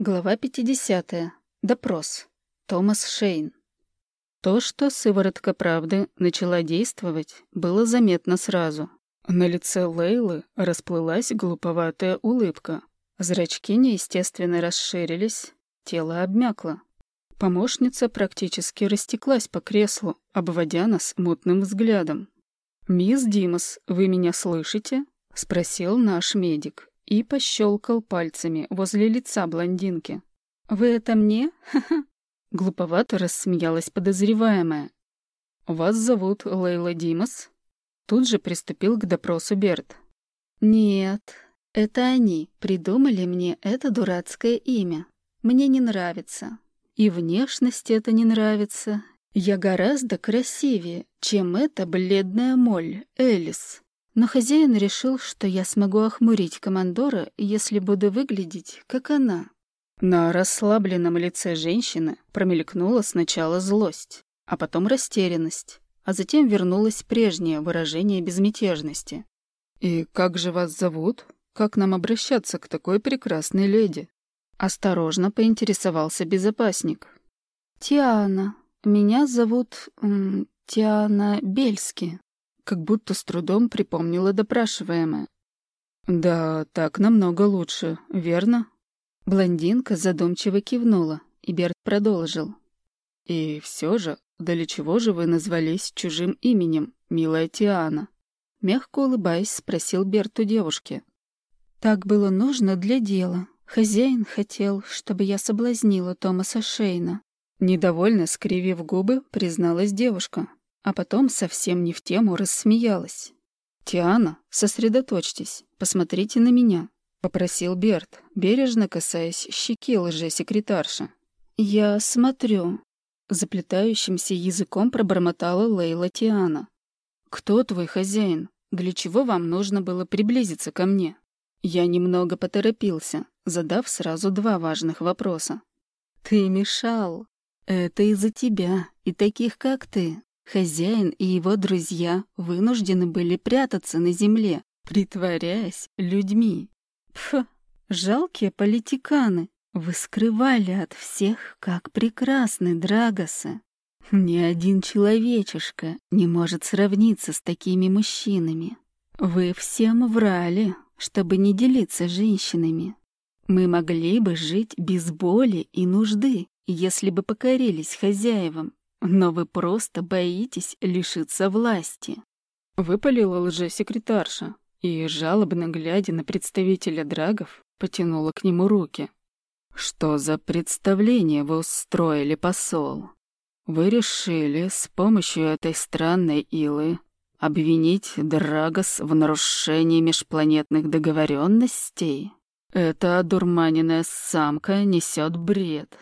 Глава 50. Допрос. Томас Шейн. То, что сыворотка правды начала действовать, было заметно сразу. На лице Лейлы расплылась глуповатая улыбка. Зрачки неестественно расширились, тело обмякло. Помощница практически растеклась по креслу, обводя нас мутным взглядом. «Мисс Димас, вы меня слышите?» — спросил наш медик, и пощелкал пальцами возле лица блондинки. «Вы это мне? Ха-ха!» Глуповато рассмеялась подозреваемая. «Вас зовут Лейла Димас?» Тут же приступил к допросу Берт. «Нет, это они придумали мне это дурацкое имя. Мне не нравится. И внешность это не нравится. Я гораздо красивее, чем эта бледная моль, Элис. Но хозяин решил, что я смогу охмурить командора, если буду выглядеть, как она. На расслабленном лице женщины промелькнула сначала злость, а потом растерянность, а затем вернулось прежнее выражение безмятежности. «И как же вас зовут? Как нам обращаться к такой прекрасной леди?» Осторожно поинтересовался безопасник. «Тиана. Меня зовут... Тиана Бельски» как будто с трудом припомнила допрашиваемая. «Да, так намного лучше, верно?» Блондинка задумчиво кивнула, и Берт продолжил. «И все же, для чего же вы назвались чужим именем, милая Тиана?» Мягко улыбаясь, спросил Берт у девушки. «Так было нужно для дела. Хозяин хотел, чтобы я соблазнила Томаса Шейна». Недовольно скривив губы, призналась девушка а потом совсем не в тему рассмеялась. «Тиана, сосредоточьтесь, посмотрите на меня», — попросил Берт, бережно касаясь щеки лже-секретарши. «Я смотрю», — заплетающимся языком пробормотала Лейла Тиана. «Кто твой хозяин? Для чего вам нужно было приблизиться ко мне?» Я немного поторопился, задав сразу два важных вопроса. «Ты мешал. Это из-за тебя и таких, как ты. Хозяин и его друзья вынуждены были прятаться на земле, притворяясь людьми. Пф, жалкие политиканы. Вы скрывали от всех, как прекрасны Драгосы. Ни один человечишка не может сравниться с такими мужчинами. Вы всем врали, чтобы не делиться женщинами. Мы могли бы жить без боли и нужды, если бы покорились хозяевам. Но вы просто боитесь лишиться власти. Выпалила лже-секретарша и, жалобно глядя на представителя драгов, потянула к нему руки. «Что за представление вы устроили, посол? Вы решили с помощью этой странной илы обвинить Драгос в нарушении межпланетных договоренностей? Эта одурманенная самка несет бред.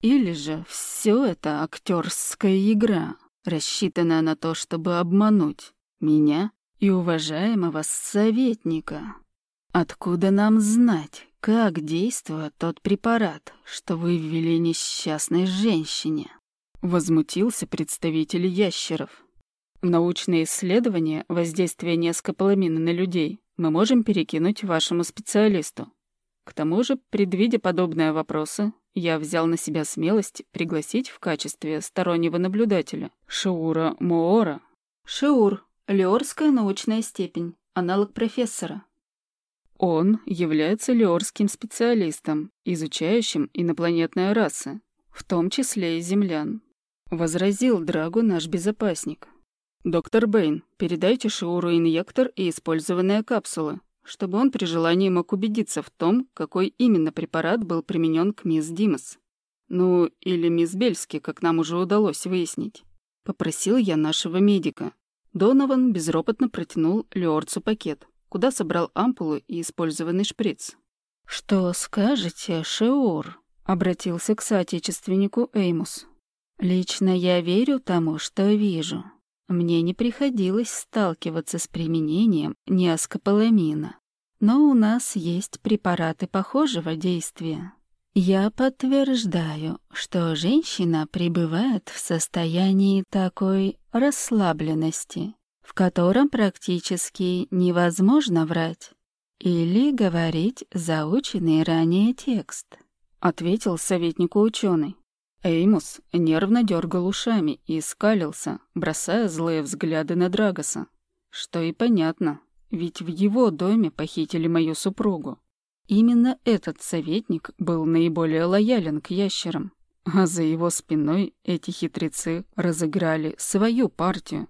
Или же все это актерская игра, рассчитанная на то, чтобы обмануть меня и уважаемого советника. Откуда нам знать, как действует тот препарат, что вы ввели несчастной женщине? Возмутился представитель ящеров. Научные исследования воздействия нескополамина на людей мы можем перекинуть вашему специалисту. К тому же, предвидя подобные вопросы, я взял на себя смелость пригласить в качестве стороннего наблюдателя Шаура Моора. Шаур — Леорская научная степень, аналог профессора. Он является леорским специалистом, изучающим инопланетные расы, в том числе и землян. Возразил Драгу наш безопасник. «Доктор Бэйн, передайте Шауру инъектор и использованные капсулы чтобы он при желании мог убедиться в том, какой именно препарат был применен к мисс Димас. Ну, или мисс Бельски, как нам уже удалось выяснить. Попросил я нашего медика. Донован безропотно протянул Леорцу пакет, куда собрал ампулы и использованный шприц. «Что скажете, Шеур?» — обратился к соотечественнику Эймус. «Лично я верю тому, что вижу. Мне не приходилось сталкиваться с применением неоскополамина, но у нас есть препараты похожего действия. Я подтверждаю, что женщина пребывает в состоянии такой расслабленности, в котором практически невозможно врать или говорить заученный ранее текст. — ответил советнику ученый. Эймус нервно дергал ушами и скалился, бросая злые взгляды на Драгоса. Что и понятно, ведь в его доме похитили мою супругу. Именно этот советник был наиболее лоялен к ящерам, а за его спиной эти хитрецы разыграли свою партию.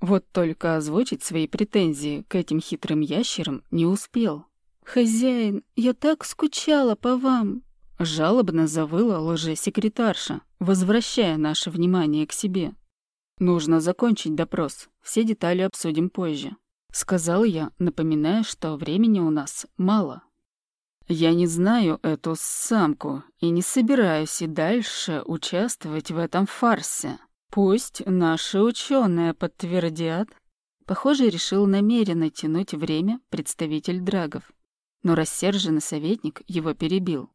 Вот только озвучить свои претензии к этим хитрым ящерам не успел. «Хозяин, я так скучала по вам!» Жалобно завыла лжесекретарша, возвращая наше внимание к себе. «Нужно закончить допрос, все детали обсудим позже», — сказал я, напоминая, что времени у нас мало. «Я не знаю эту самку и не собираюсь и дальше участвовать в этом фарсе. Пусть наши ученые подтвердят». Похоже, решил намеренно тянуть время представитель Драгов. Но рассерженный советник его перебил.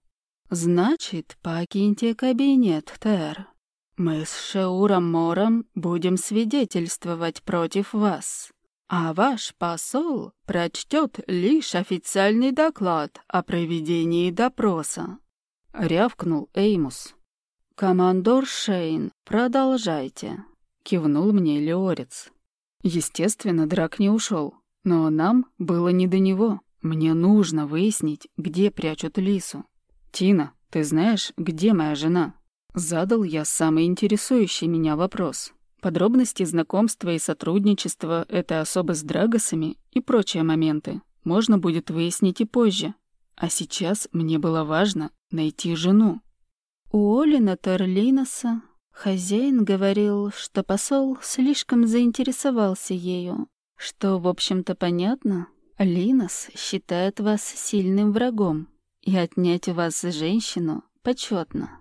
«Значит, покиньте кабинет, Тер. Мы с Шеуром Мором будем свидетельствовать против вас, а ваш посол прочтет лишь официальный доклад о проведении допроса», — рявкнул Эймус. «Командор Шейн, продолжайте», — кивнул мне Леорец. Естественно, Драк не ушел, но нам было не до него. Мне нужно выяснить, где прячут Лису. «Тина, ты знаешь, где моя жена?» Задал я самый интересующий меня вопрос. Подробности знакомства и сотрудничества этой особы с Драгосами и прочие моменты можно будет выяснить и позже. А сейчас мне было важно найти жену. У Олина Торлиноса хозяин говорил, что посол слишком заинтересовался ею, что, в общем-то, понятно. Линос считает вас сильным врагом и отнять у вас женщину почетно.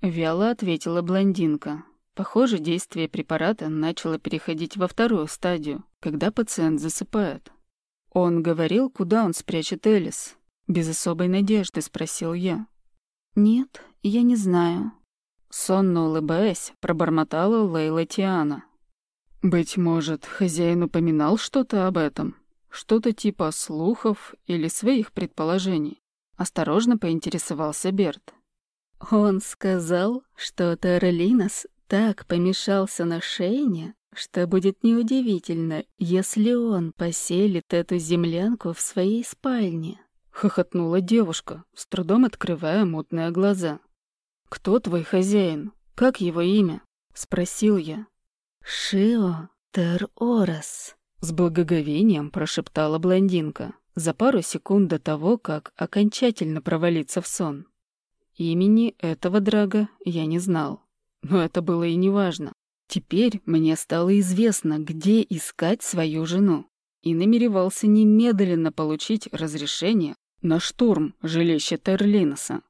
Вяло ответила блондинка. Похоже, действие препарата начало переходить во вторую стадию, когда пациент засыпает. Он говорил, куда он спрячет Элис. Без особой надежды спросил я. «Нет, я не знаю». Сонно улыбаясь, пробормотала Лейла Тиана. «Быть может, хозяин упоминал что-то об этом? Что-то типа слухов или своих предположений?» Осторожно поинтересовался Берт. Он сказал, что Тарелинос так помешался на Шейне, что будет неудивительно, если он поселит эту землянку в своей спальне. Хохотнула девушка, с трудом открывая мутные глаза. «Кто твой хозяин? Как его имя?» — спросил я. «Шио Тер-Орас», — с благоговением прошептала блондинка за пару секунд до того, как окончательно провалиться в сон. Имени этого драга я не знал, но это было и не важно. Теперь мне стало известно, где искать свою жену, и намеревался немедленно получить разрешение на штурм жилища Терлиноса.